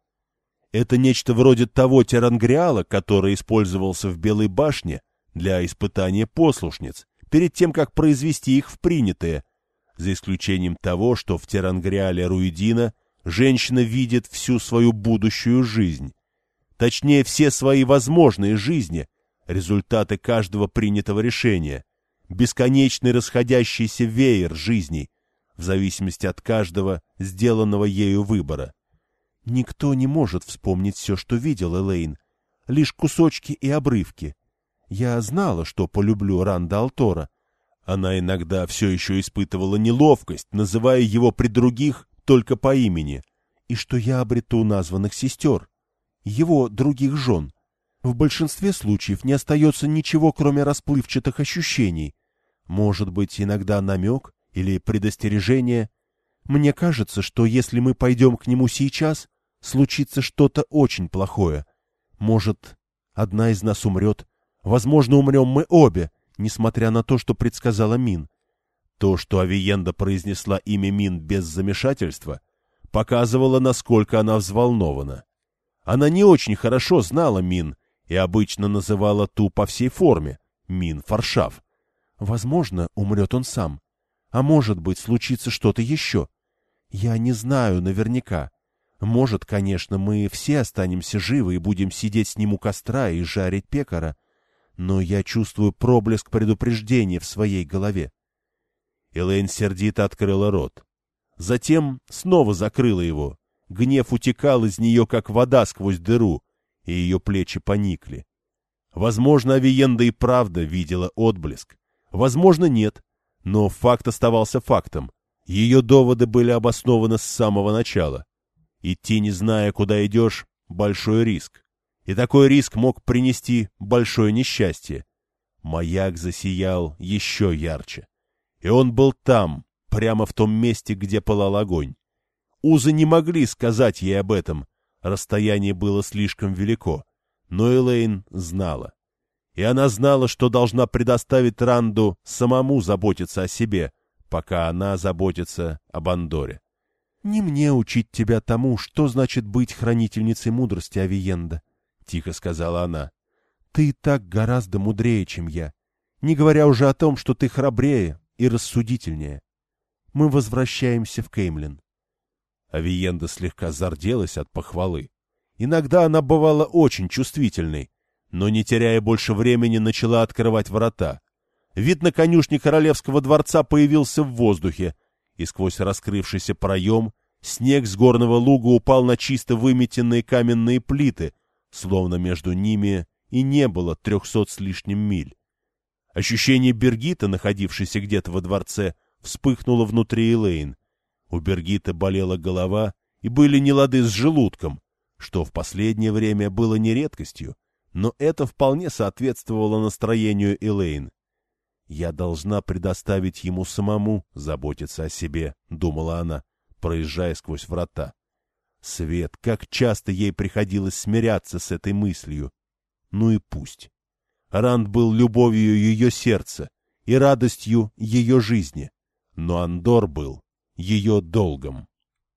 это нечто вроде того терангриала, который использовался в Белой башне для испытания послушниц, перед тем, как произвести их в принятые, за исключением того, что в терангриале Руидина женщина видит всю свою будущую жизнь. Точнее, все свои возможные жизни, результаты каждого принятого решения, бесконечный расходящийся веер жизней, в зависимости от каждого сделанного ею выбора. Никто не может вспомнить все, что видел Элейн. Лишь кусочки и обрывки. Я знала, что полюблю Ранда Алтора. Она иногда все еще испытывала неловкость, называя его при других только по имени, и что я обрету названных сестер, его других жен. В большинстве случаев не остается ничего, кроме расплывчатых ощущений. Может быть, иногда намек или предостережение. Мне кажется, что если мы пойдем к нему сейчас, случится что-то очень плохое. Может, одна из нас умрет. Возможно, умрем мы обе, несмотря на то, что предсказала Мин. То, что Авиенда произнесла имя Мин без замешательства, показывало, насколько она взволнована. Она не очень хорошо знала Мин и обычно называла ту по всей форме — Мин Фаршав. Возможно, умрет он сам. А может быть, случится что-то еще. Я не знаю наверняка. Может, конечно, мы все останемся живы и будем сидеть с ним у костра и жарить пекара, но я чувствую проблеск предупреждения в своей голове. Элэйн сердито открыла рот. Затем снова закрыла его. Гнев утекал из нее, как вода сквозь дыру, и ее плечи поникли. Возможно, Авиенда и правда видела отблеск. Возможно, нет. Но факт оставался фактом. Ее доводы были обоснованы с самого начала. Идти, не зная, куда идешь, — большой риск. И такой риск мог принести большое несчастье. Маяк засиял еще ярче. И он был там, прямо в том месте, где пылал огонь. Узы не могли сказать ей об этом, расстояние было слишком велико, но Элейн знала. И она знала, что должна предоставить Ранду самому заботиться о себе, пока она заботится об Андоре. «Не мне учить тебя тому, что значит быть хранительницей мудрости Авиенда», — тихо сказала она. «Ты так гораздо мудрее, чем я, не говоря уже о том, что ты храбрее и рассудительнее. Мы возвращаемся в Кеймлин». Авиенда слегка зарделась от похвалы. Иногда она бывала очень чувствительной, но, не теряя больше времени, начала открывать врата. Вид на конюшни королевского дворца появился в воздухе, и сквозь раскрывшийся проем снег с горного луга упал на чисто выметенные каменные плиты, словно между ними и не было трехсот с лишним миль. Ощущение Бергита, находившейся где-то во дворце, вспыхнуло внутри Элейн. У Бергита болела голова и были нелады с желудком, что в последнее время было не редкостью, но это вполне соответствовало настроению Элейн. «Я должна предоставить ему самому заботиться о себе», — думала она, проезжая сквозь врата. Свет, как часто ей приходилось смиряться с этой мыслью. Ну и пусть. Ранд был любовью ее сердца и радостью ее жизни, но Андор был ее долгом.